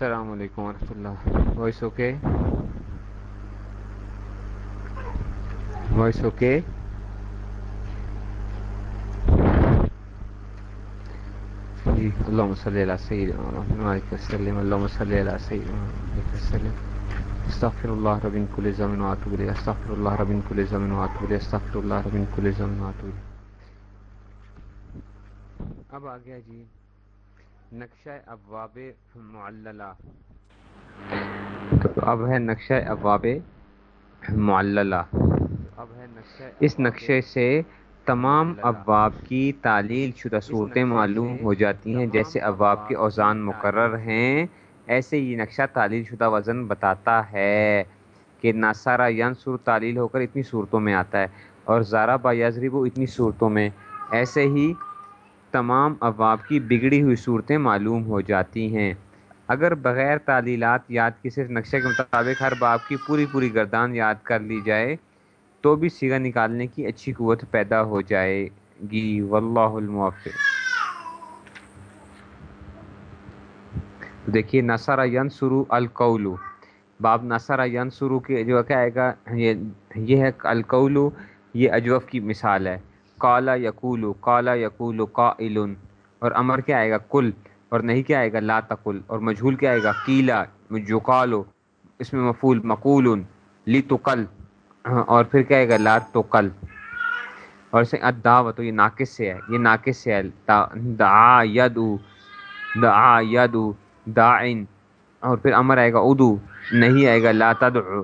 السلام علیکم ورحمۃ اللہ۔ وائس اوکے وائس اوکے جی اللهم صل على سيدنا محمد وسلم اللهم صل على سيدنا محمد وسلم استغفر الله رب من كل ذنب واتوب اليه استغفر الله رب من كل ذنب واتوب اليه استغفر الله رب من كل ذنب واتوب اليه اب آ گیا جی۔ نقشہ ابواب معللہ۔ تو اب ہے نقشہ ابواب معللہ۔ اب ہے نقشہ اس نقشے سے تمام ابواب کی تعلیل شدہ صورتیں معلوم ہو جاتی ہیں جیسے ابواب کے اوزان مقرر ہیں۔ ایسے یہ نقشہ تعلیل شدہ وزن بتاتا ہے کہ ناصارہ ینصر تعلیل ہو کر اتنی صورتوں میں آتا ہے اور زارا با یزرب اتنی صورتوں میں۔ ایسے ہی تمام ابواب کی بگڑی ہوئی صورتیں معلوم ہو جاتی ہیں۔ اگر بغیر تعلیلات یاد کی صرف نقشے کے مطابق ہر باب کی پوری پوری گردان یاد کر لی جائے، تو بھی سیگا نکالنے کی اچھی قوت پیدا ہو جائے گی۔ واللہ الموفق۔ دیکھیے نصرہ ینصرو القولو باب نصرہ ینصرو کے جو کیا آئے گا؟ یہ ہے القولو یہ اجوف کی مثال ہے۔ کالا یقولو کالا یقولو قائل، اور امر کیا آئے گا؟ کل اور نہیں کیا آئے گا؟ لا تقل، اور مجھول کیا آئے گا؟ کیلا جو اس میں مفول مقول لی تو کل اور پھر کیا آئے گا؟ لا تو کل اور اسے اداوت یہ ناقص سے ہے، یہ ناقص سے ہے دعا یدو دعا یدو داعن، اور پھر امر آئے گا ادو نہیں آئے گا؟ لا تدعو،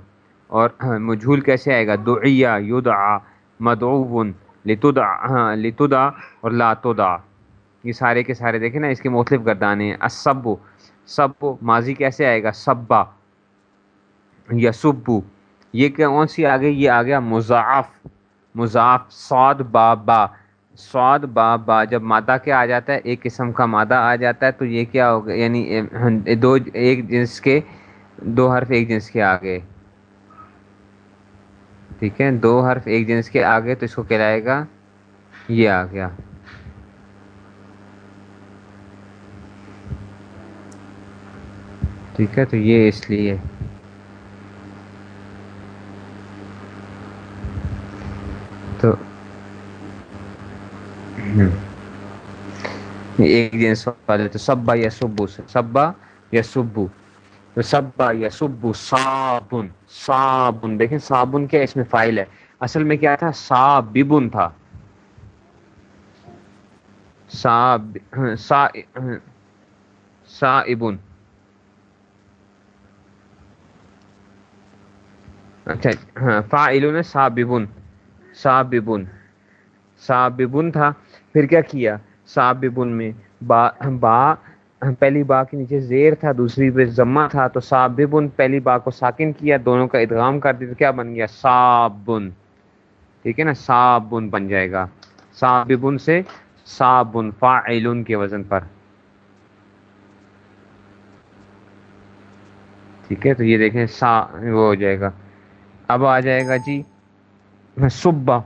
اور مجھول کیسے آئے گا؟ دعیا یدعا، مدعوون لتدا ہاں لتدا اور لا تدا یہ سارے کے سارے دیکھیں نا، اس کے مختلف گردانے ہیں۔ اسبو سب، ماضی کیسے آئے گا؟ سبا یا سبو یہ کون سی آ گئی یہ آ گیا مضاف مضاف سعود با با سعود با با جب مادہ کیا آ جاتا ہے؟ ایک قسم کا مادہ آ جاتا ہے، تو یہ کیا ہوگا؟ یعنی دو، ایک جنس کے، دو حرف ایک جنس کے آگے ٹھیک ہے، دو حرف ایک جنس کے آگے تو اس کو کہلائے گا، یہ آ گیا۔ ٹھیک ہے، تو یہ اس لیے۔ تو ایک جنس والے تو سبا یا سبو سبا یا سبو سبا یا سبو صابن. صابن. دیکھیں صابن کیا اس میں فائل ہے؟ اصل میں کیا تھا؟ صابن تھا. صاب صائبن. اچھا ہاں فاعلون صابن صابن صابن تھا. پھر کیا کیا؟ صابن میں با با پہلی با کے نیچے زیر تھا، دوسری پہ ضمہ تھا، تو صابن پہلی با کو ساکن کیا، دونوں کا ادغام کر دیا تو کیا بن گیا؟ صابن ٹھیک ہے نا؟ صابن بن جائے گا۔ صابن سے صابن فاعلن کے وزن پر۔ ٹھیک ہے، تو یہ دیکھیں، سا وہ ہو جائے گا۔ اب آ جائے گا جی صبح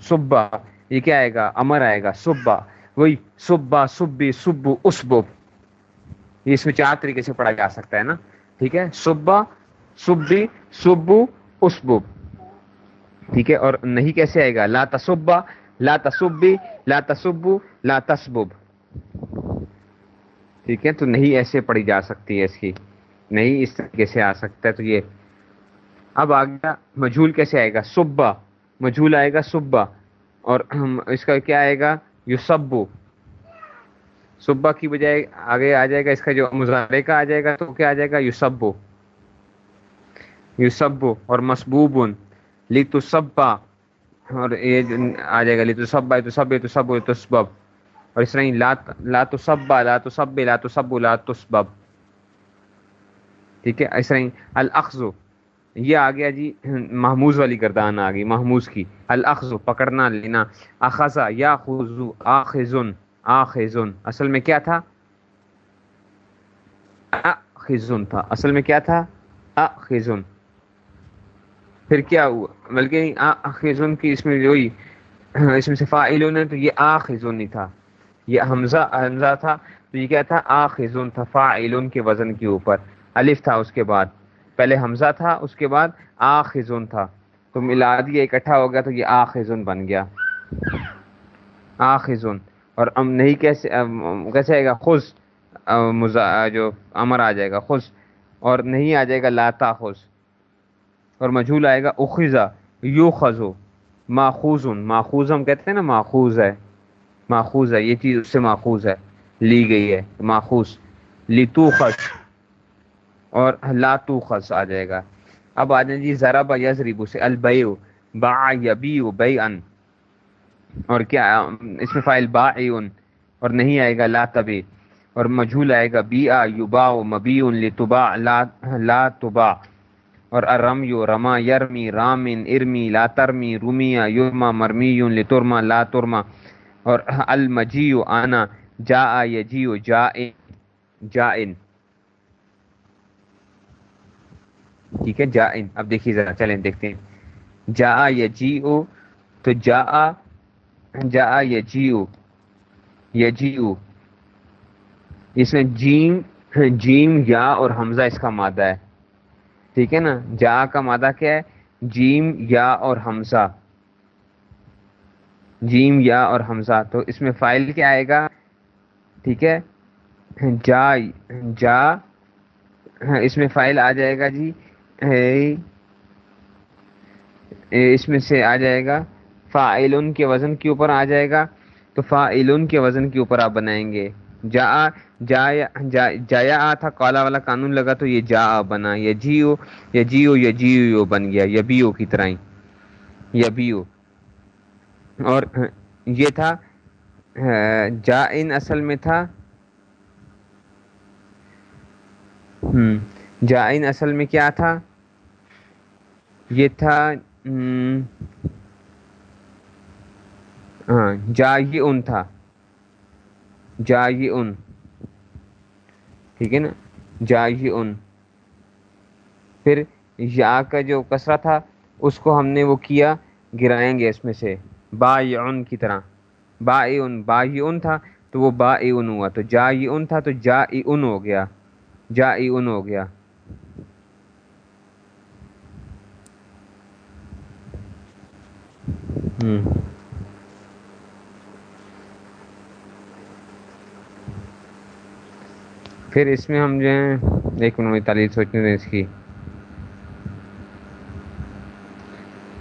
صبح یہ کیا آئے گا؟ امر آئے گا صبح وہی صبح صبح صبح اسبب اس میں چار طریقے سے پڑھا جا سکتا ہے نا؟ ٹھیک ہے؟ صبح صبح صبح اسبب ٹھیک ہے؟ اور نہیں کیسے آئے گا؟ لا تصبہ لا تصبی، لا تصبو، لا تسبب ٹھیک ہے؟ تو نہیں ایسے پڑھی جا سکتی ہے اس کی۔ نہیں اس طریقے سے آ سکتا ہے تو یہ۔ اب آ گیا، مجھول کیسے آئے گا؟ صبح۔ مجھول آئے گا صبح۔ اور اس کا کیا آئے گا؟ یوسبو صبح کی بجائے آگے آ جائے گا، اس کا جو مظاہرے کا آ جائے گا تو کیا آ جائے گا؟ یو سبو یو سبو اور مسبوبن لی تو سبا اور یہ آ جائے گا لی سبا تو سب تو سب تو سبب اور اس طرح لا لا تو سبا لا سب لا تو سب لا تو سبب ٹھیک ہے؟ اس طرح الخذ یہ آ گیا جی محموز والی گردان آ گئی، محموز کی۔ الخذ پکڑنا، لینا۔ اخذا یا خزو آخذن آخذن. اصل میں کیا تھا؟ اخذن تھا. اصل میں کیا تھا؟ اخذن پھر کیا ہوا؟ بلکہ آخذن کی اس میں جو ہی اس میں سے فاعلون ہے تو یہ آخذن نہیں تھا. یہ حمزہ حمزہ تھا، تو یہ کیا تھا؟ آخذن تھا فاعل کے وزن کے اوپر. الف تھا اس کے بعد. پہلے حمزہ تھا، اس کے بعد آخذن تھا. تو ملا دیا اکٹھا ہو گیا، تو یہ آخذن بن گیا. آخذن. اور ام نہیں کیسے کیسے آئے گا؟ خوش جو امر آ جائے گا خوش اور نہیں آ جائے گا لاتا خوش اور مجھول آئے گا اخذا یو خزو ماخوذ۔ ماخوذ ہم کہتے ہیں نا، ماخوذ ہے۔ ماخوذ ہے، یہ چیز اس سے ماخوذ ہے۔ لی گئی ہے، ماخوذ۔ لیتو خش اور لاتو خس آ جائے گا۔ اب آ جائیں جی ذرا با یزریبو سے البیو با یبیو بی ان اور کیا، اس میں فائل با اور نہیں آئے گا، لا تبی، اور مجھول آئے گا بی آ یو با مبی ان لتبا لا لا تبا اور ارم یو رما، یرمی، رامن، ارمی، لا ترمی رومیا یورما مرمی یون لترما، لا ترما، اور المجیو آنا جا یجیو جا جا ان ٹھیک ہے جا ان اب دیکھیے ذرا، چلیں دیکھتے ہیں۔ جا یجیو تو جا جا یجیو یجیو اس میں جیم جیم یا اور حمزہ اس کا مادہ ہے۔ ٹھیک ہے نا؟ جا کا مادہ کیا ہے؟ جیم یا اور حمزہ۔ جیم یا اور حمزہ۔ تو اس میں فائل کیا آئے گا؟ ٹھیک ہے؟ جا جا۔ اس میں فائل آ جائے گا جی۔ اس میں سے آ جائے گا۔ فائل کے وزن کے اوپر آ جائے گا۔ تو فائل کے وزن کے اوپر آپ بنائیں گے۔ جا جایا جایا آ تھا، کالا والا قانون لگا تو یہ جا بنا۔ یہ جیو، یا جیو یا جیو بن گیا۔ یا بیو کی طرح یا بیو۔ اور یہ تھا، جا ان اصل میں تھا۔ جا ان اصل میں کیا تھا؟ یہ تھا ہاں جا ان تھا۔ جا یہ ان۔ ٹھیک ہے نا؟ جا یہ ان۔ پھر یا کا جو کسرا تھا، اس کو ہم نے وہ کیا، گرائیں گے اس میں سے۔ با ان کی طرح۔ با ان با ان تھا تو وہ با ان ہوا۔ تو جا ان تھا تو جا ان ہو گیا۔ جا ان ہو گیا۔ پھر اس میں ہم جو ہیں، ایک منٹ تعلیم سوچنے دیں اس کی۔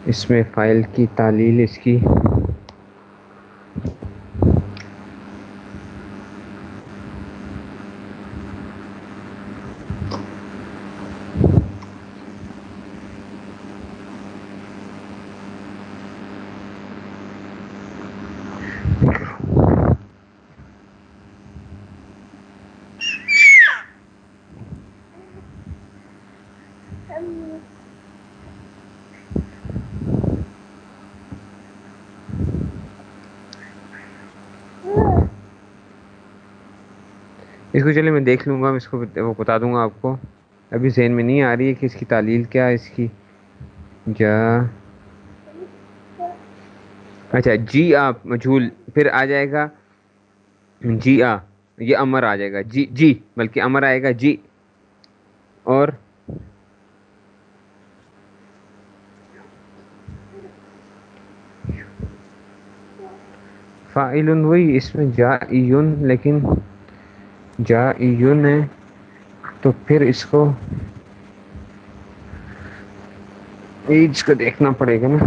اس میں فائل کی تعلیل اس کی۔ چلے میں دیکھ لوں گا، میں اس کو وہ بتا دوں گا آپ کو۔ ابھی ذہن میں نہیں آ رہی ہے کہ اس کی تعلیل کیا ہے، اس کی۔ جا۔ اچھا جی آ، مجھول۔ پھر آ جائے گا۔ جی آ، یہ امر آ جائے گا۔ جی جی بلکہ امر آئے گا۔ جی۔ اور فائل وہی، اس میں جا لیکن جا ہے تو پھر اس کو ایج کو دیکھنا پڑے گا نا۔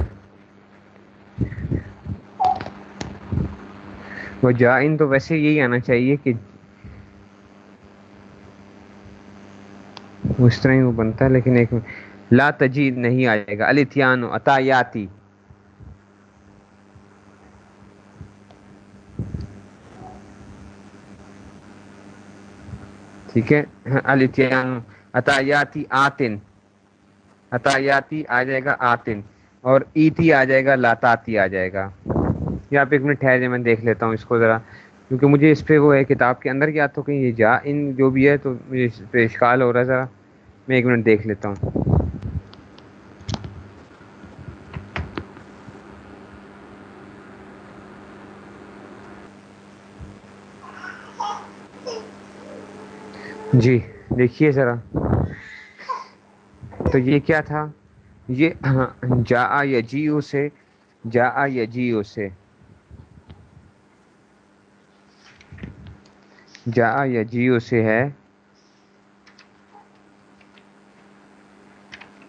وہ جا تو ویسے یہی آنا چاہیے کہ اس طرح ہی وہ بنتا ہے، لیکن ایک لا تجید نہیں آ جائے گا۔ التیان عطایاتی۔ ٹھیک ہے؟ التیان عطایاتی آتن۔ عطایاتی آ جائے گا آتن۔ اور ایتی آ جائے گا لاتاتی آ جائے گا۔ یہ آپ ایک منٹ ٹھہرے میں دیکھ لیتا ہوں اس کو ذرا۔ کیونکہ مجھے اس پہ وہ ہے کتاب کے اندر کیا تو کہیں، یہ جا، ان جو بھی ہے تو مجھے اس پہ اشکال ہو رہا ہے ذرا۔ میں ایک منٹ دیکھ لیتا ہوں۔ جی دیکھیے ذرا۔ تو یہ کیا تھا؟ یہ ہاں، جا یا جیو سے جا یا جیو سے۔ جا یا جیو سے ہے۔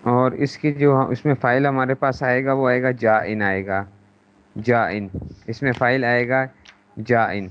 اور اس کی جو ہاں، اس میں فائل ہمارے پاس آئے گا، وہ آئے گا جا ان، آئے گا۔ جا ان، اس میں فائل آئے گا جا ان۔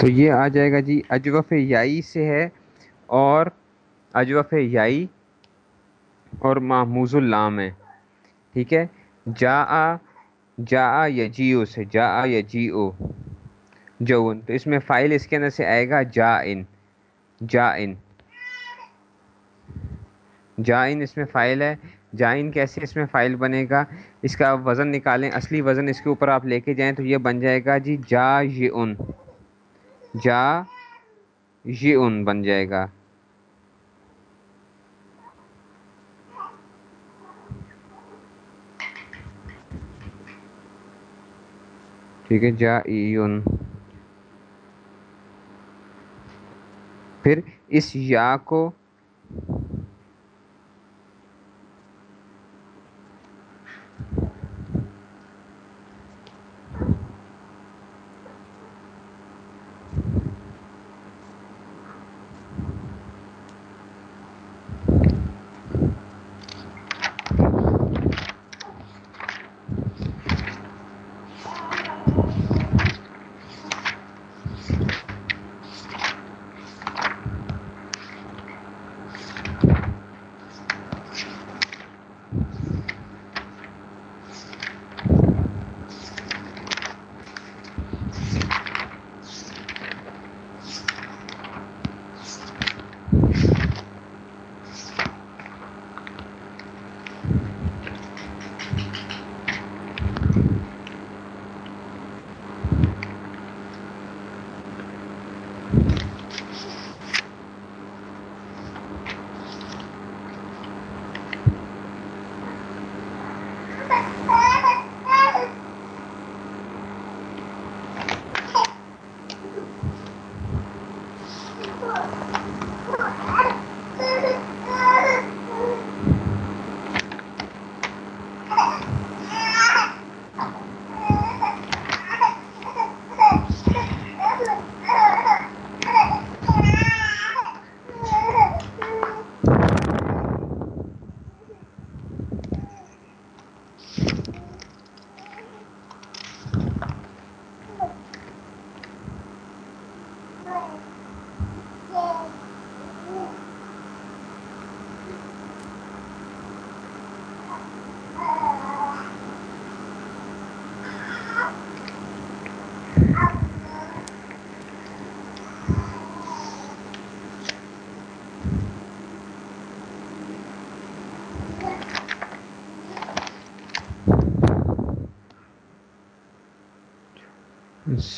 تو یہ آ جائے گا جی اجوف یائی سے ہے اور اجوف یائی اور محموز اللام ہے، ٹھیک ہے؟ جا آ جا آ یا جی او سے جا آ یا جی او جون۔ تو اس میں فائل اس کے اندر سے آئے گا جا ان جا ان جا ان اس میں فائل ہے۔ جا ان کیسے اس میں فائل بنے گا؟ اس کا وزن نکالیں، اصلی وزن اس کے اوپر آپ لے کے جائیں تو یہ بن جائے گا جی جا یہ ان جا یہ ان بن جائے گا۔ ٹھیک ہے جا ایون پھر اس یا کو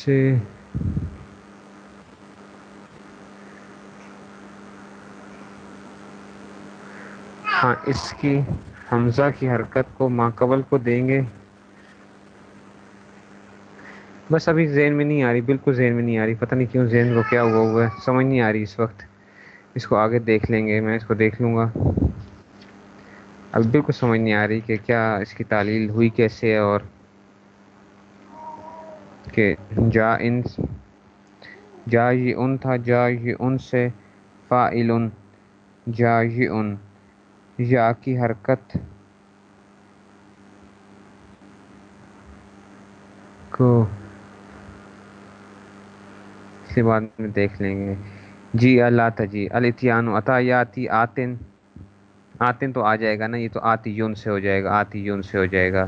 سے۔ ہاں اس کی حمزہ کی حرکت کو ماقبل کو دیں گے۔ بس ابھی ذہن میں نہیں آ رہی، بالکل ذہن میں نہیں آ رہی۔ پتہ نہیں کیوں ذہن کو کیا ہوا ہوا ہے، سمجھ نہیں آ رہی اس وقت۔ اس کو آگے دیکھ لیں گے، میں اس کو دیکھ لوں گا۔ اب بالکل سمجھ نہیں آ رہی کہ کیا اس کی تعلیل ہوئی کیسے اور کہ جا ان جا یہ ان تھا، جا یہ ان سے فائل جا یہ ان۔ یا کی حرکت۔ کو اس کے بعد میں دیکھ لیں گے۔ جی اللہ تجی الاتیان عطایاتی آتن۔ آتن تو آ جائے گا نا، یہ تو آتی یون سے ہو جائے گا آتی یون سے ہو جائے گا۔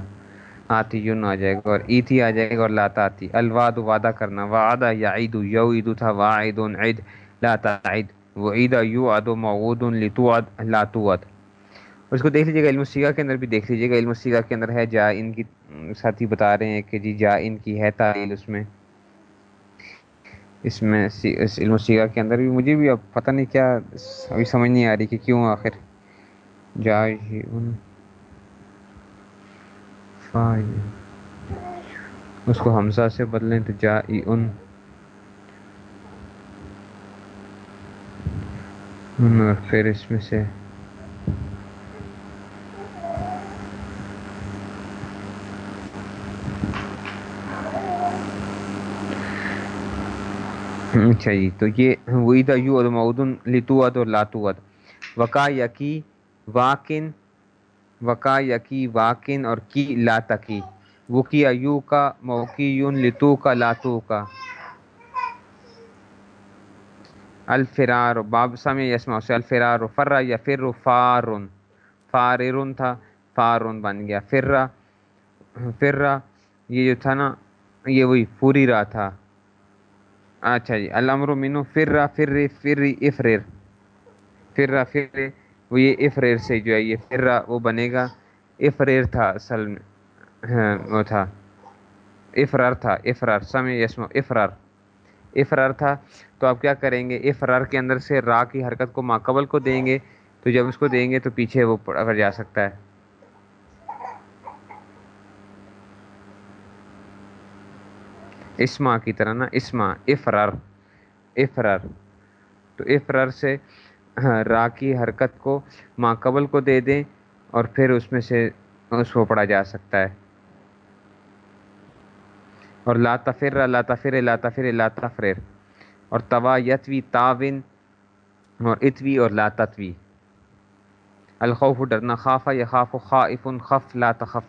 آتی یون آ جائے گا اور ایتی آ جائے گا اور لاتا آتی الواد وعدہ کرنا۔ وعدہ یا عید یو عید تھا واعد عید لاتا عید وہ عید یو اد معود لتو اد اس کو دیکھ لیجیے گا، علم سیگا کے اندر بھی دیکھ لیجیے گا۔ علم سیگا کے اندر ہے، جا ان کی ساتھی بتا رہے ہیں کہ جی جا ان کی ہے تعلیل اس میں۔ اس میں اس علم سیگا کے اندر بھی۔ مجھے بھی اب پتہ نہیں کیا، ابھی سمجھ نہیں آ رہی کہ کیوں آخر۔ جا ان اس کو حمزہ سے بدلیں تو جا ان پھر اس میں سے۔ اچھا جی تو یہ وعید یو اد معدن لتو اد اور لاتو اد وقا یقی واکن وقا یقی واکن اور کی لاتکی وہ کی ایو کا موقی یون لتو کا لاتو کا۔ الفرار، باب سم یسما سے الفرار فرا یا فر فارن۔ فاررن تھا، فارن بن گیا۔ فرا فرا یہ جو تھا نا، یہ وہی پوری رہا تھا۔ اچھا جی الامر مینو فرا فر فر، افرر۔ فرا فر وہ یہ افریر سے جو ہے یہ فرا وہ بنے گا۔ افریر تھا اصل میں ہاں، وہ تھا۔ افرار تھا افرار سم یسم افرار افرار تھا۔ تو آپ کیا کریں گے؟ افرار کے اندر سے را کی حرکت کو ماقبل کو دیں گے۔ تو جب اس کو دیں گے تو پیچھے وہ پڑ جا سکتا ہے۔ اسما کی طرح نا، اسما افرار افرار تو افرار سے ہاں، را کی حرکت کو ماقبل کو دے دیں اور پھر اس میں سے اس کو پڑھا جا سکتا ہے۔ اور لا تفر لا تفر لا تفر، لا تفرر اور توا یتوی تعاون اور اتوی اور لا تتوی۔ الخوف ڈرنا خافہ یا خاف و خاف خف، لا تخف۔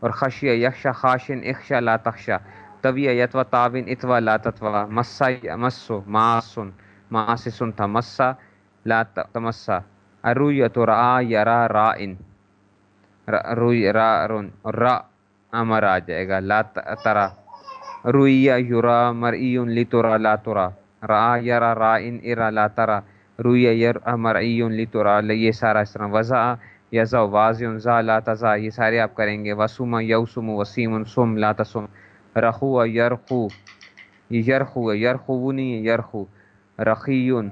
اور خشیہ یکشا خاشن اخشا، لا تخشا۔ طوی یتوا تعاون اتوا لا تتوا مسا، مسو، ماسن ماسن تھا، مسا۔ لا تمسا ارو تو را یا را ان روی را رن را امر آ جائے گا لا ترا رویا یورا مرعی لتورا لا ترا را یرا را ان ارا لا ترا رویا یر مرعی لتورا یہ سارا اس طرح وضا یزا واض ذا لا تزا یہ سارے آپ کریں گے. وسوم یوسم وسیم سم لا تسم رخو، یرخو. یرخو یرخو نہیں یرخو. رخیون.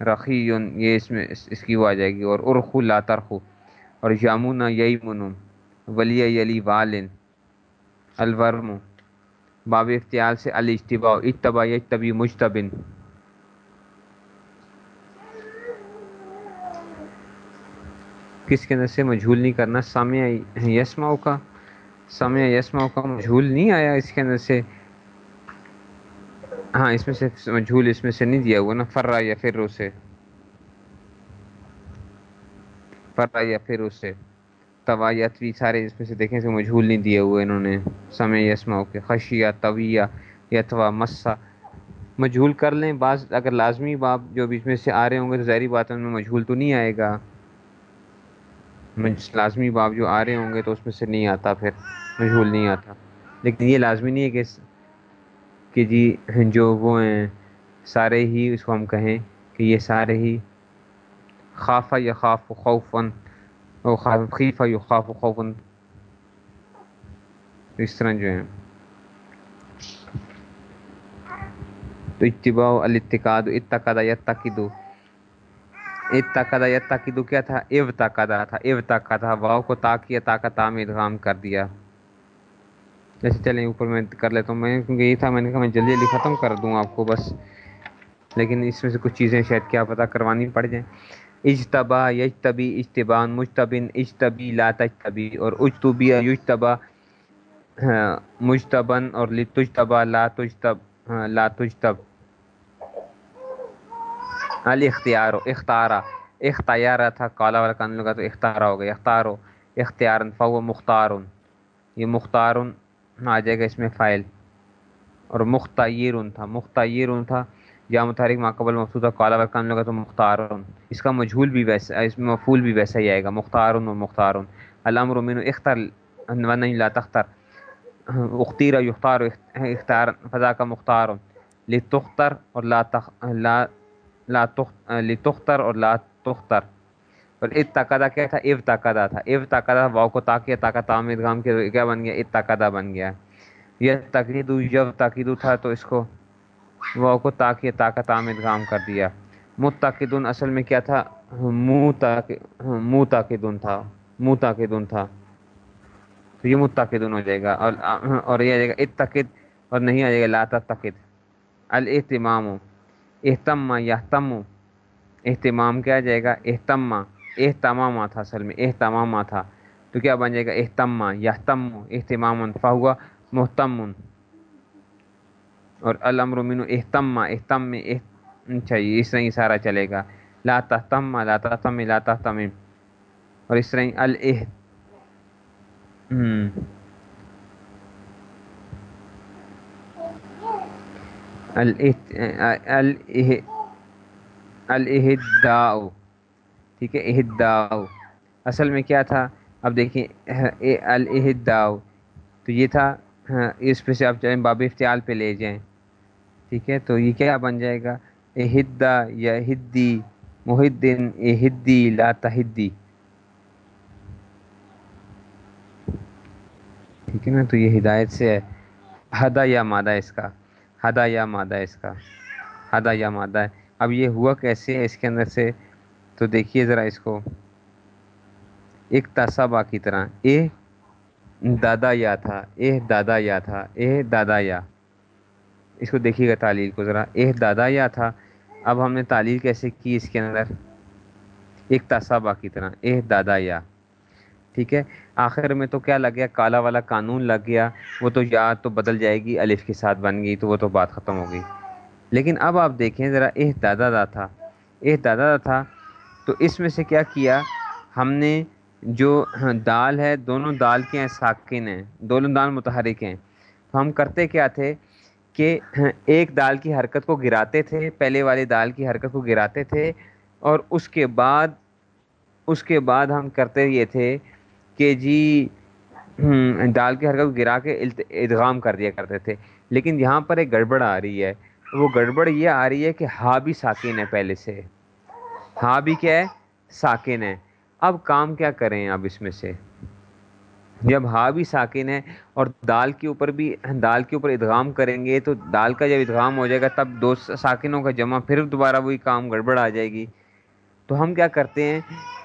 رخیون یہ اس میں، اس کی وہ آ جائے گی۔ اور ارخو لا ترخو اور یامونا یئی منم ولی یلی والن، الورم۔ باب اختیال سے الاجتباء اتبا یجتبی مجتبن۔ کس کے اندر سے مجھول نہیں کرنا؟ سامع یسماؤ کا سامع یسماؤ کا مجھول نہیں آیا اس کے اندر سے۔ ہاں اس میں سے مجھول اس میں سے نہیں دیا ہوا نا فرا یا پھر اسے فرا یا پھر اسے توا یتوی سارے اس میں سے دیکھیں سے مجھول نہیں دیے ہوئے انہوں نے۔ سمے یسما کے خشیہ، طویہ یتوا مسا مجھول کر لیں، بعض اگر لازمی باب جو بیچ میں سے آ رہے ہوں گے تو ظاہری بات ان میں مجھول تو نہیں آئے گا۔ لازمی باب جو آ رہے ہوں گے تو اس میں سے نہیں آتا پھر، مجھول نہیں آتا۔ لیکن یہ لازمی نہیں ہے کہ کہ جی جو وہ ہیں، سارے ہی اس کو ہم کہیں کہ یہ سارے ہی خافہ یا خاف خوفن خیفہ یو خوف خوفن اس طرح جو ہیں۔ تو اجتباء الاتقاد اتقاد یتقدو۔ اتقاد یتقدو کیا تھا؟ ابتقدا تھا ابتقا تھا واؤ کو تاکیہ طاقت تام ادغام کر دیا۔ جیسے چلیں اوپر میں کر لیتا ہوں، میں کیونکہ یہ تھا، میں نے کہا میں جلدی جلدی ختم کر دوں آپ کو بس۔ لیکن اس میں سے کچھ چیزیں شاید کیا پتہ کروانی پڑ جائیں۔ اجتبا یجتبی اجتبان مجتبن اجتبی لا تجتبی اور اجتبی یجتبا ہاں، مجتبن اور لتجتبا لا تجتب ہاں، لا تجتب۔ الاختیار، اختارا۔ اختیارہ تھا، کالا والا کان لگا تو اختارا ہو گیا۔ اختارو اختیار فو مختار یہ مختار آ جائے گا اس میں فائل۔ اور مختیر تھا مختیر تھا۔ یا متحرک ماقبل مفصود کالا والا لگا تو مختار اس کا مجھول بھی ویسا، اس میں مفول بھی ویسا ہی آئے گا۔ مختار و مختار علام رومین اختر نہیں لا تختر۔ اختیر یختار اختار، فضا کا مختار لتختر اور لا تخ، لا لا تخ، لتختر اور لا تختر۔ اور اتقدا کیا تھا؟ اب تقدا تھا۔ اب تقدا واؤ کو تاکہ تاکہ تام ادغام کے کیا بن گیا؟ اتقدا بن گیا۔ یہ تقید جب تاکید تھا تو اس کو واؤ کو تاکہ تاکہ تام ادغام کر دیا۔ متقدن اصل میں کیا تھا؟ منہ تاک منہ تاکدن تھا۔ منہ تاکدن تھا۔ تو یہ متقدن ہو جائے گا۔ اور اور یہ آ جائے گا اتقد اور نہیں آ جائے گا لا تقد الاہتمام۔ اہتم یا اہتمام کیا جائے گا؟ اہتما اہتمام تھا اصل میں اہتمام تھا تو کیا بن جائے گا اہتما یا اہتمام فا ہوا محتم اور الامر مین اہتما اہتم میں اچھا اس طرح ہی سارا چلے گا لا تہتم لا تہتم لا تہتم اور اس طرح الہ الہداؤ ٹھیک ہے، اہداؤ۔ اصل میں کیا تھا؟ اب دیکھیں الہداؤ تو یہ تھا ہاں، اس پہ سے آپ چاہیں باب افتعال پہ لے جائیں۔ ٹھیک ہے، تو یہ کیا بن جائے گا؟ اہدا یا ہدی محدن اہدی لا تہدی۔ ٹھیک ہے نا، تو یہ ہدایت سے ہے۔ ہدا یا مادہ اس کا۔ ہدا یا مادہ اس کا۔ ہدا یا مادہ۔ ہے اب یہ ہوا کیسے ہے؟ اس کے اندر سے تو دیکھیے ذرا اس کو۔ ایک تصبا کی طرح۔ اے دادا یا تھا۔ اے دادا یا تھا۔ اے دادا یا۔ اس کو دیکھیے گا تعلیل کو ذرا۔ اے دادا یا تھا۔ اب ہم نے تعلیل کیسے کی اس کے اندر؟ ایک تصبا کی طرح۔ اے دادا یا۔ ٹھیک ہے۔ آخر میں تو کیا لگ گیا؟ کالا والا قانون لگ گیا۔ وہ تو یا تو بدل جائے گی، الف کے ساتھ بن گئی تو وہ تو بات ختم ہو گئی۔ لیکن اب آپ دیکھیں ذرا۔ اح دادا دا تھا۔ اح دادا دا تھا۔ تو اس میں سے کیا کیا؟ ہم نے جو ہاں، دال ہے، دونوں دال کے ہیں، ساکن ہیں، دونوں دال متحرک ہیں۔ تو ہم کرتے کیا تھے کہ ہاں، ایک دال کی حرکت کو گراتے تھے، پہلے والی دال کی حرکت کو گراتے تھے اور اس کے بعد، اس کے بعد ہم کرتے یہ تھے کہ جی دال کی حرکت کو گرا کے ادغام کر دیا کرتے تھے۔ لیکن یہاں پر ایک گڑبڑ آ رہی ہے۔ وہ گڑبڑ یہ آ رہی ہے کہ ہا بھی ساکن ہے پہلے سے۔ ہا بھی کیا ہے؟ ساکن ہے۔ اب کام کیا کریں اب اس میں سے؟ جب ہا بھی ساکن ہے اور دال کے اوپر بھی دال کے اوپر ادغام کریں گے تو دال کا جب ادغام ہو جائے گا تب دو ساکنوں کا جمع پھر دوبارہ وہی کام گڑبڑ آ جائے گی۔ تو ہم کیا کرتے ہیں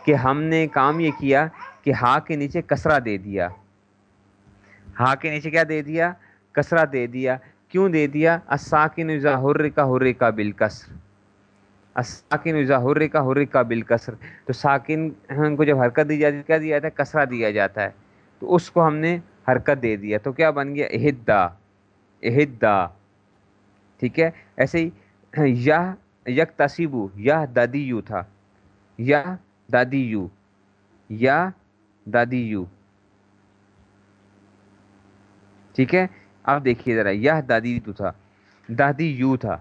کہ ہم نے کام یہ کیا کہ ہا کے نیچے کسرا دے دیا۔ ہا کے نیچے کیا دے دیا؟ کسرا دے دیا۔ کیوں دے دیا؟ اساکن ازا حر کا حر کا بالکسر۔ اساکن ازا حر کا حر کا بالکسر۔ تو ساکن کو جب حرکت دی جاتی کیا دیا جاتا ہے؟ کسرا دیا جاتا ہے۔ تو اس کو ہم نے حرکت دے دیا۔ تو کیا بن گیا؟ اہدا اہدا ٹھیک ہے؟ ایسے ہی یہ، یک تصیبو یہ دادی یو تھا۔ یا دادی یو یا دادی یو ٹھیک ہے؟ اب دیکھیے ذرا، یہ دادی تو تھا۔ دادی یو تھا۔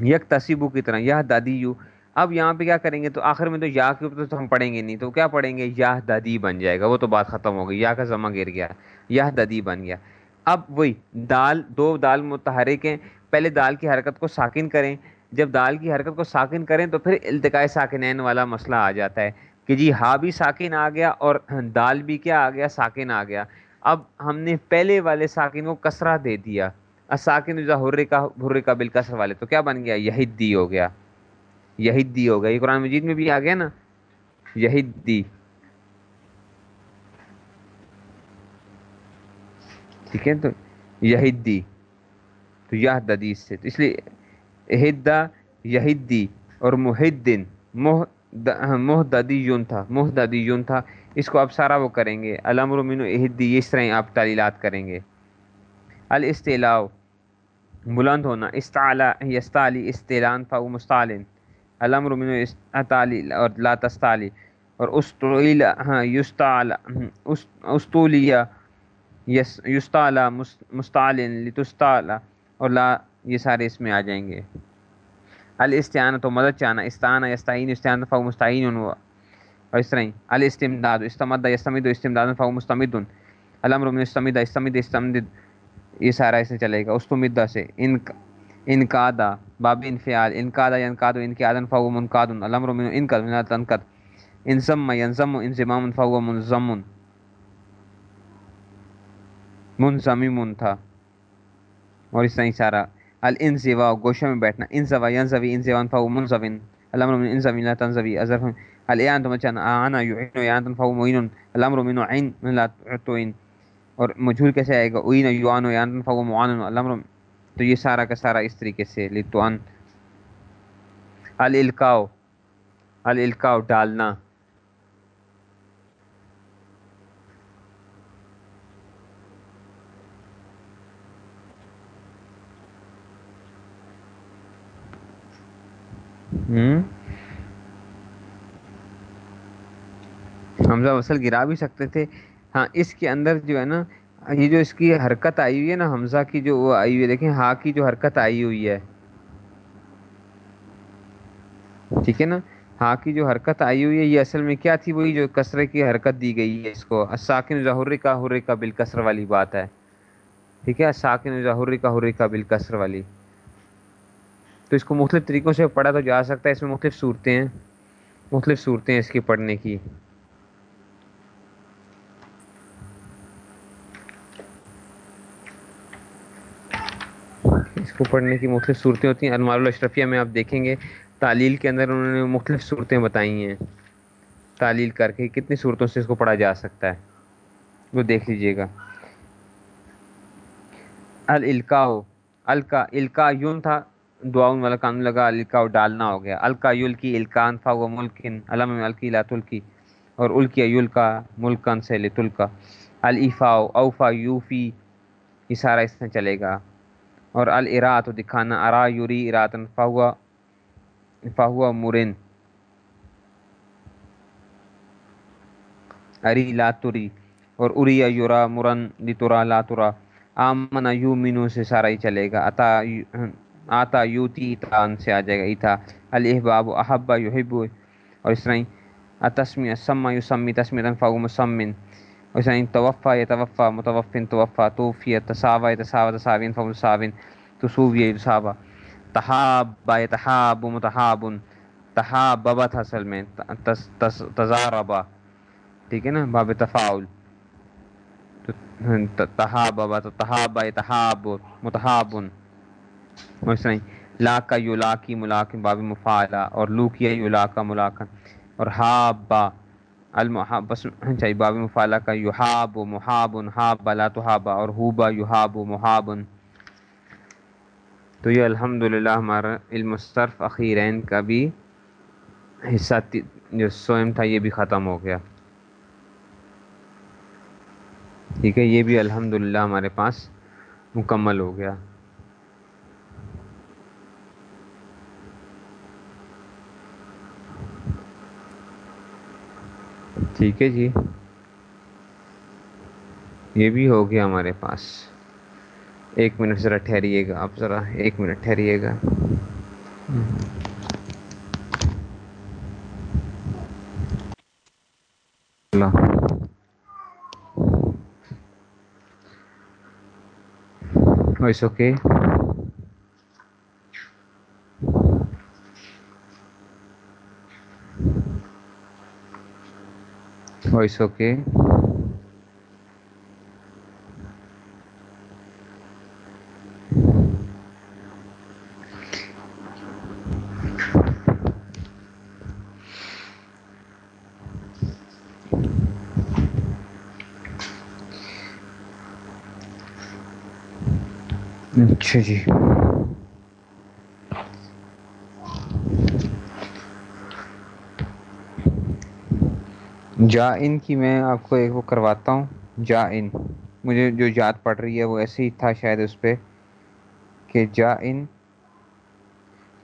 یک تصیبو کی طرح یہ دادی یو اب یہاں پہ کیا کریں گے تو آخر میں تو یا کے اوپر تو ہم پڑھیں گے نہیں، تو کیا پڑھیں گے؟ یا دادی بن جائے گا، وہ تو بات ختم ہو گئی، یا کا زمہ گر گیا یا دادی بن گیا۔ اب وہی، دال، دو دال متحرک ہیں، پہلے دال کی حرکت کو ساکن کریں۔ جب دال کی حرکت کو ساکن کریں تو پھر التقاء ساکنین والا مسئلہ آ جاتا ہے کہ جی ہا بھی ساکن آ گیا اور دال بھی کیا آ گیا، ساکن آ گیا۔ اب ہم نے پہلے والے ساکن کو کسرہ دے دیا۔ ساکن حر کا حر کا بالکسر والے، تو کیا بن گیا؟ یہی ہو گیا۔ یہی ہو گیا۔ یہ قرآن مجید میں بھی آ گیا نا۔ یہی ٹھیک ہے تو یہی تو یہ ددیس سے۔ تو اس لیے ہدا یہی اور محدن۔ محددی یون تھا۔ محددی یون تھا۔ اس کو اب سارا وہ کریں گے۔ علامر مین عہدی اس طرح آپ تعلیلات کریں گے۔ الاستلاؤ بلند ہونا. استعلا یستعلی استعلان فا مستعلن. الامر من استعلی اور لا تستعلی. اور استعیل ہاں یستعل استولیہ یس یستعلا مستعلن لتستعلا. اور لا یہ سارے اس میں آ جائیں گے. الاستعانہ تو مدد چاہنا. استعانہ یستعین استعانہ فا مستعین اور اس طرح الاستمداد. استمد یستمد استمداد فا مستمد. الامر من استمد استمد استمد یہ سارا اس سے چلے گا۔ اس تو سے۔ ان انکادا باب انفعال انکادا ینکاد انقیادن فهو منقاد الامر من انقد من تنقد انزم ينزم انزمام فهو منزم منزمم تھا۔ اور اس طرح سارا۔ الانزوا گوشہ میں بیٹھنا۔ انزوا ينزوي انزوان فهو منزوin الامر من انزوي لا تنزوي ازر الیان تو مچن انا يعين يان فهو معين الامر من عين لا تعين اور مجھول کیسے آئے گا؟ اوین یوان و یان فو معان الامر. تو یہ سارا کا سارا اس طریقے سے لتوان الالکاو الالکاو ڈالنا. حمزہ وصل گرا بھی سکتے تھے ہاں اس کے اندر جو ہے نا، یہ جو اس کی حرکت آئی ہوئی ہے نا، حمزہ کی جو وہ آئی ہوئی ہے، دیکھیں ہاں کی جو حرکت آئی ہوئی ہے۔ ٹھیک ہے نا؟ ہاں کی جو حرکت آئی ہوئی ہے، یہ اصل میں کیا تھی وہی جو کثرے کی حرکت دی گئی ہے اس کو؟ ساکن ظہر کا حر کا بالکثر والی بات ہے۔ ٹھیک ہے؟ ساکن ظہر کا حر کا بالکثر والی۔ تو اس کو مختلف طریقوں سے پڑھا تو جا سکتا ہے، اس میں مختلف صورتیں ہیں۔ مختلف صورتیں ہیں اس کی پڑھنے کی۔ کو پڑھنے کی مختلف صورتیں ہوتی ہیں۔ المار الاشرفیہ میں آپ دیکھیں گے، تعلیل کے اندر انہوں نے مختلف صورتیں بتائی ہیں۔ تعلیل کر کے کتنی صورتوں سے اس کو پڑھا جا سکتا ہے، وہ دیکھ لیجیے گا۔ الکاؤ الکا الکا یون تھا، دعاؤں والا قانون لگا الکاؤ ڈالنا ہو گیا۔ الکا یل کی الکان فا و ملکن علم الکی لات الکی اور الکی یل کا ملکن سے لت الکا الفاؤ اوفا، یوفی، یہ سارا اس میں چلے گا۔ اور الرات دکھانا، ارا یوری اراتن فہوا فہوا مرن اری لاتری اور اریا یورا مرن لترا لاترا آمن یو مینو سے سارا ہی چلے گا۔ عطا آتا یوتی اطان سے آ جائے گا۔ ایتا۔ الحباب احبا یحب۔ اور اس طرح تسمی سما یوسمی تسمی فاو مسمن۔ وسائن توفا يتوفى متوف توفى توفي تساوى يتساوى تساوين فمساوين تسوي يتساوى تحاب يتحاب متحاب تحاببت اصل میں تزاربا ٹھیک ہے نا باب تفاعل تحاببا تحاب يتحاب متحاب ویسے نہیں لا یولاکی ملاکن باب مفاعلہ اور لوکیا یولاکا ملاکن اور حابا المحاب بس چاہیے باب مفالہ کا یحاب و محاب حاب لا تحابا اور ہوبا یحاب و محاب تو یہ الحمد للہ ہمارا علم صرف اخیرین کا بھی حصہ جو سوئم تھا، یہ بھی ختم ہو گیا۔ ٹھیک ہے، یہ بھی الحمد للہ ہمارے پاس مکمل ہو گیا۔ ٹھیک ہے جی۔ یہ بھی ہو گیا ہمارے پاس۔ ایک منٹ ذرا ٹھہریے گا، آپ ذرا ایک منٹ ٹھہریے گا۔ وائس اوکے হৈ اوکے اچھا جی جا ان کی میں آپ کو ایک وہ کرواتا ہوں، جا ان۔ مجھے جو یاد پڑ رہی ہے وہ ایسے ہی تھا شاید اس پہ کہ جا ان۔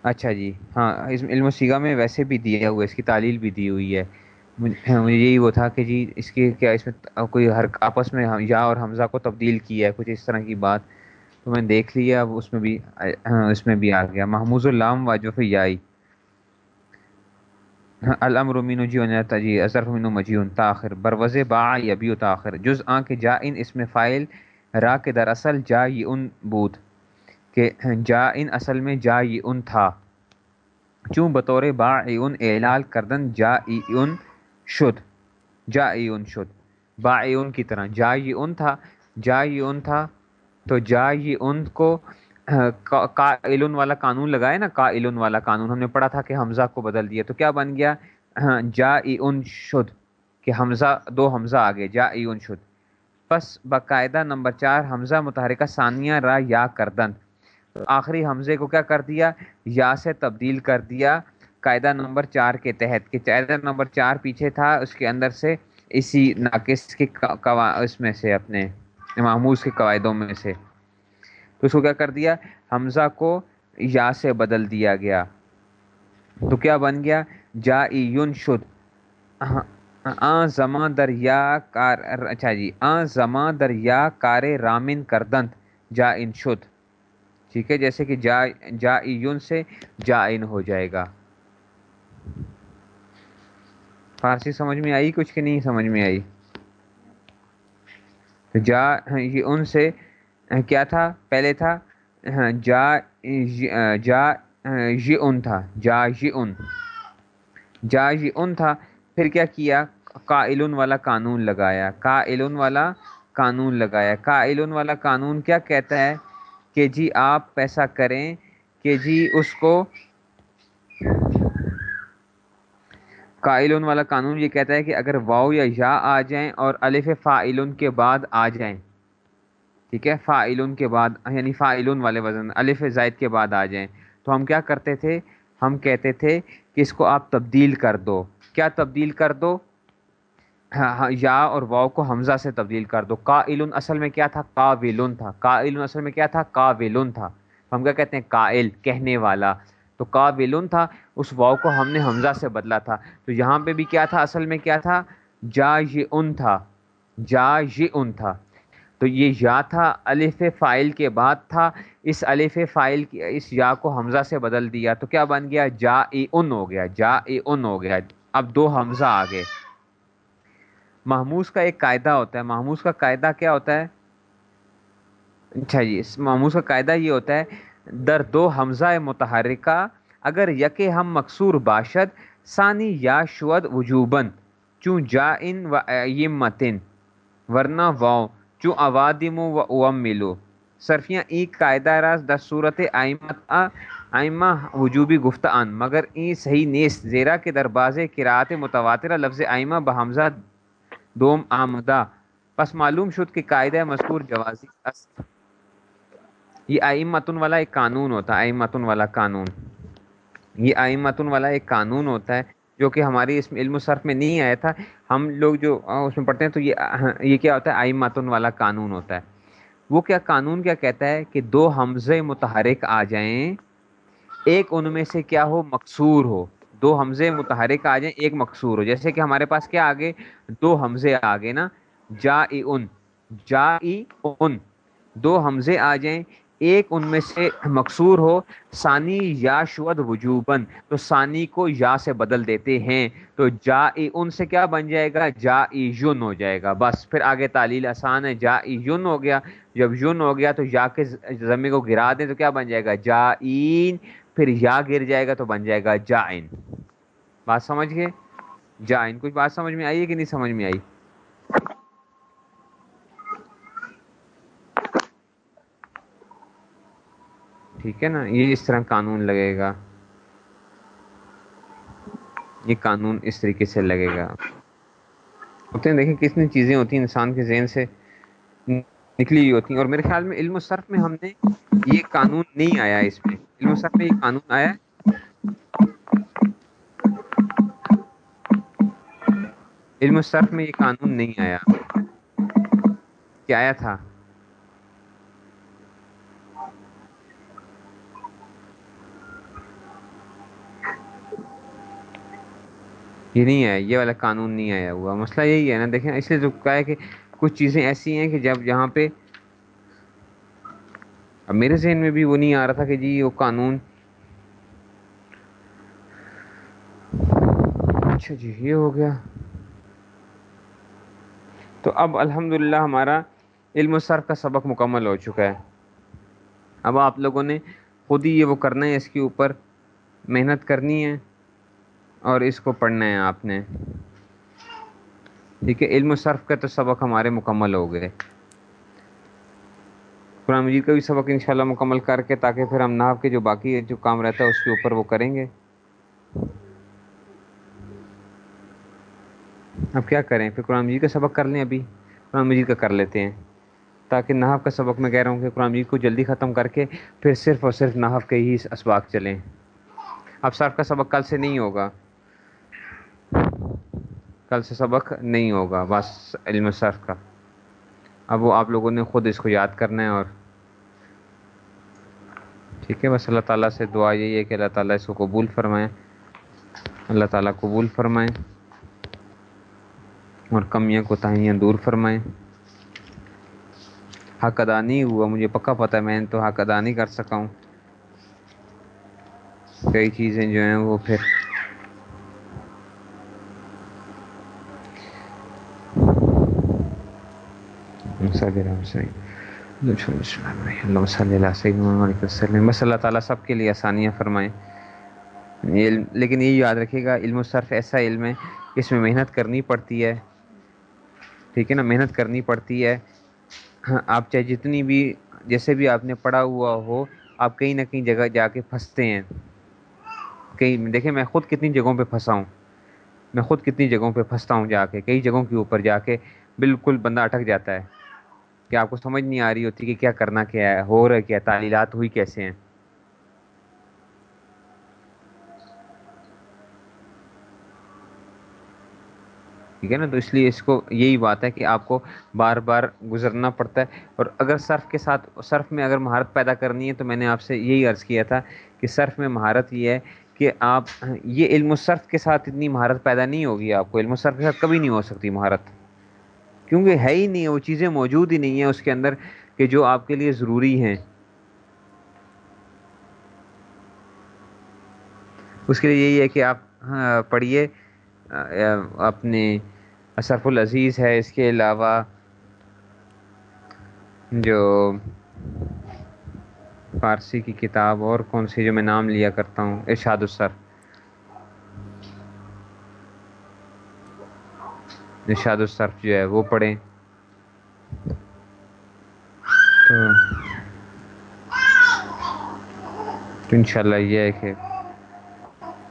اچھا جی ہاں اس علم و سیگا میں ویسے بھی دیا ہوا ہے، اس کی تعلیل بھی دی ہوئی ہے۔ ہاں، مجھے یہی وہ تھا کہ جی اس کی کیا اس میں کوئی ہر آپس میں یا اور حمزہ کو تبدیل کیا ہے، کچھ اس طرح کی بات۔ تو میں دیکھ لیا، اب اس میں بھی ہاں، اس میں بھی آ گیا۔ محمود اللام واجف یائی الامر مینو جی جی اظہر مینو مجیون تاخر بروز با یبی تاخر جز آ کے جا ان اس میں فائل را کے دراصل جا یہ ان بود کہ جا ان اصل میں جا یہ ان تھا۔ چوں بطور با اون اعلال کردن جا اون شد۔ جا اون شد۔ با اون کی طرح۔ جا یہ ان تھا۔ جا یہ ان تھا تو جا یہ ان کو کا والا قانون لگائے نا، کا والا قانون، ہم نے پڑھا تھا کہ حمزہ کو بدل دیا۔ تو کیا بن گیا؟ ہاں، جا ان شد، کہ حمزہ، دو حمزہ آگے، جا ان شد۔ بس باقاعدہ نمبر چار، حمزہ متحرکہ ثانیہ را یا کردن۔ آخری حمزے کو کیا کر دیا؟ یا سے تبدیل کر دیا قاعدہ نمبر چار کے تحت، کہ قاعدہ نمبر چار پیچھے تھا، اس کے اندر سے اسی ناقص کے اس میں سے اپنے معموز کے قواعدوں میں سے۔ تو اس کو کیا کر دیا؟ حمزہ کو یا سے بدل دیا گیا۔ تو کیا بن گیا؟ جا یون شد آ زماں دریا کار اچھا جی آ زماں دریا کار رامن کردنت جا ان شد۔ ٹھیک ہے، جیسے کہ جا جا یون سے جا ان ہو جائے گا۔ فارسی سمجھ میں آئی کچھ کہ نہیں سمجھ میں آئی؟ جا یہ ان سے کیا تھا؟ پہلے تھا ہاں، جا جی، جا یہ جی، ان تھا۔ جا یہ ان۔ جا یہ ان تھا۔ پھر کیا کیا؟ قائل والا قانون لگایا۔ قائل والا قانون لگایا۔ قائل والا قانون کیا کہتا ہے کہ جی آپ پیسہ کریں کہ جی اس کو قائل والا قانون یہ کہتا ہے کہ اگر واؤ یا یا آ جائیں اور الف فائل کے بعد آ جائیں۔ ٹھیک ہے فائل کے بعد یعنی فائل والے وزن الف زائد کے بعد آ جائیں۔ تو ہم کیا کرتے تھے؟ ہم کہتے تھے کہ اس کو آپ تبدیل کر دو۔ کیا تبدیل کر دو؟ ہاں،, ہاں، یا اور واؤ کو حمزہ سے تبدیل کر دو۔ کا اصل میں کیا تھا؟ کا تھا۔ کا اصل میں کیا تھا؟ کا تھا۔ ہم کیا کہتے ہیں؟ قائل کہنے والا۔ تو کا تھا اس واؤ کو ہم نے حمزہ سے بدلا تھا۔ تو یہاں پہ بھی کیا تھا؟ اصل میں کیا تھا؟ جا یہ ان تھا۔ جا یہ ان تھا۔ تو یہ یا تھا الف فائل کے بعد تھا، اس الف فائل کی، اس یا کو حمزہ سے بدل دیا تو کیا بن گیا؟ جا ای ان ہو گیا، جا ای ان ہو گیا۔ اب دو حمزہ آ گئے۔ محموز کا ایک قاعدہ ہوتا ہے۔ محموز کا قاعدہ کیا ہوتا ہے؟ اچھا جی محموز کا قاعدہ یہ ہوتا ہے، در دو حمزہ متحرکہ، اگر یک ہم مقصور باشد، ثانی یا شود وجوبن چوں جا ان و متن ورنہ واؤ چوں اوادم و اوم ملو۔ صرفیاں ای قاعدہ راز در صورت آئمت آئمہ وجوبی گفت ان مگر ای صحیح نیس زیرا کے درباز کراط متواترہ لفظ آئمہ بحمزہ دوم آمدہ۔ پس معلوم شد کہ قاعدہ مذکور جوازی است۔ یہ آئمتن والا ایک قانون ہوتا ہے۔ آئمتن والا قانون۔ یہ آئمتن والا ایک قانون ہوتا ہے۔ جو کہ ہماری اس علم و صرف میں نہیں آیا تھا۔ ہم لوگ جو اس میں پڑھتے ہیں تو یہ یہ کیا ہوتا ہے؟ آئی ماتن والا قانون ہوتا ہے۔ وہ کیا قانون کیا کہتا ہے کہ دو حمزے متحرک آ جائیں، ایک ان میں سے کیا ہو؟ مقصور ہو۔ دو حمزے متحرک آ جائیں، ایک مقصور ہو۔ جیسے کہ ہمارے پاس کیا آگے؟ دو حمزے آگے نا۔ جا ان جا ان۔ دو حمزے آ جائیں ایک ان میں سے مقصور ہو، ثانی یا شود وجوبن تو ثانی کو یا سے بدل دیتے ہیں، تو جا ان سے کیا بن جائے گا؟ جا یون ہو جائے گا۔ بس پھر آگے تعلیل آسان ہے، جا یون ہو گیا۔ جب یون ہو گیا تو یا کے زمین کو گرا دیں تو کیا بن جائے گا؟ جا این۔ پھر یا گر جائے گا تو بن جائے گا جا ان بات سمجھ گئے؟ جا ان کچھ بات سمجھ میں آئی ہے کہ نہیں سمجھ میں آئی؟ ٹھیک ہے نا؟ یہ اس طرح قانون لگے گا۔ یہ قانون اس طریقے سے لگے گا۔ ہوتے ہیں، دیکھیں کتنی چیزیں ہوتی ہیں انسان کے ذہن سے نکلی ہوئی ہوتی ہیں۔ اور میرے خیال میں علم و صرف میں ہم نے یہ قانون نہیں آیا اس میں۔ علم و صرف میں یہ قانون آیا۔ علم و صرف میں یہ قانون نہیں آیا۔ کیا آیا تھا؟ یہ نہیں ہے، یہ والا قانون نہیں آیا ہوا۔ مسئلہ یہی ہے نا، دیکھیں، اس لیے جو کہا ہے کہ کچھ چیزیں ایسی ہیں کہ جب یہاں پہ اب میرے ذہن میں بھی وہ نہیں آ رہا تھا کہ جی وہ قانون اچھا جی یہ ہو گیا۔ تو اب الحمد ہمارا علم و صرف کا سبق مکمل ہو چکا ہے۔ اب آپ لوگوں نے خود ہی یہ وہ کرنا ہے، اس کے اوپر محنت کرنی ہے۔ اور اس کو پڑھنا ہے آپ نے۔ ٹھیک ہے، علم و صرف کا تو سبق ہمارے مکمل ہو گئے۔ قرآن مجید کا بھی سبق انشاءاللہ مکمل کر کے، تاکہ پھر ہم ناف کے جو باقی جو کام رہتا ہے، اس کے اوپر وہ کریں گے۔ اب کیا کریں؟ پھر قرآن مجید کا سبق کر لیں ابھی۔ قرآن مجید کا کر لیتے ہیں۔ تاکہ نحف کا سبق میں کہہ رہا ہوں کہ قرآن مجید کو جلدی ختم کر کے پھر صرف اور صرف نحف کے ہی اسباق چلیں۔ اب صرف کا سبق کل سے نہیں ہوگا۔ کل سے سبق نہیں ہوگا، بس علم صرف کا۔ اب وہ آپ لوگوں نے خود اس کو یاد کرنا ہے اور ٹھیک ہے، بس اللہ تعالیٰ سے دعا یہی ہے کہ اللہ تعالیٰ اس کو قبول فرمائیں اللہ تعالیٰ قبول فرمائیں اور کمیاں، کوتاہیاں دور فرمائیں حق ادا نہیں ہوا، مجھے پکا پتہ ہے، میں تو حق ادا نہیں کر سکا ہوں۔ کئی چیزیں جو ہیں وہ پھر بس اللہ تعالیٰ سب کے لیے آسانیاں فرمائیں۔ لیکن یہ یاد رکھے گا، علم و صرف ایسا علم ہے، اس میں محنت کرنی پڑتی ہے۔ ٹھیک ہے نا؟ محنت کرنی پڑتی ہے۔ آپ چاہے جتنی بھی، جیسے بھی آپ نے پڑھا ہوا ہو، آپ کہیں نہ کہیں جگہ جا کے پھنستے ہیں۔ کہیں دیکھیں، میں خود کتنی جگہوں پہ پھنسا ہوں۔ میں خود کتنی جگہوں پہ پھنستا ہوں جا کے، کئی جگہوں کے اوپر جا کے بالکل بندہ اٹک جاتا ہے۔ کہ آپ کو سمجھ نہیں آ رہی ہوتی کہ کیا کرنا کیا ہے، ہو رہا کیا، تعلیلات ہوئی کیسے ہیں؟ ٹھیک ہے نا؟ تو اس لیے اس کو یہی بات ہے کہ آپ کو بار بار گزرنا پڑتا ہے۔ اور اگر صرف کے ساتھ، صرف میں اگر مہارت پیدا کرنی ہے تو میں نے آپ سے یہی عرض کیا تھا کہ صرف میں مہارت یہ ہے کہ آپ، یہ علم و صرف کے ساتھ اتنی مہارت پیدا نہیں ہوگی آپ کو، علم و صرف کے ساتھ کبھی نہیں ہو سکتی مہارت۔ کیونکہ ہے ہی نہیں، وہ چیزیں موجود ہی نہیں ہیں اس کے اندر کہ جو آپ کے لیے ضروری ہیں۔ اس کے لیے یہی ہے کہ آپ ہاں، پڑھیے۔ اپنے اشرف العزیز ہے، اس کے علاوہ جو فارسی کی کتاب اور کون سی جو میں نام لیا کرتا ہوں، ارشاد السر۔ نشاد الصرف جو ہے وہ پڑھیں۔ تو انشاءاللہ یہ ہے کہ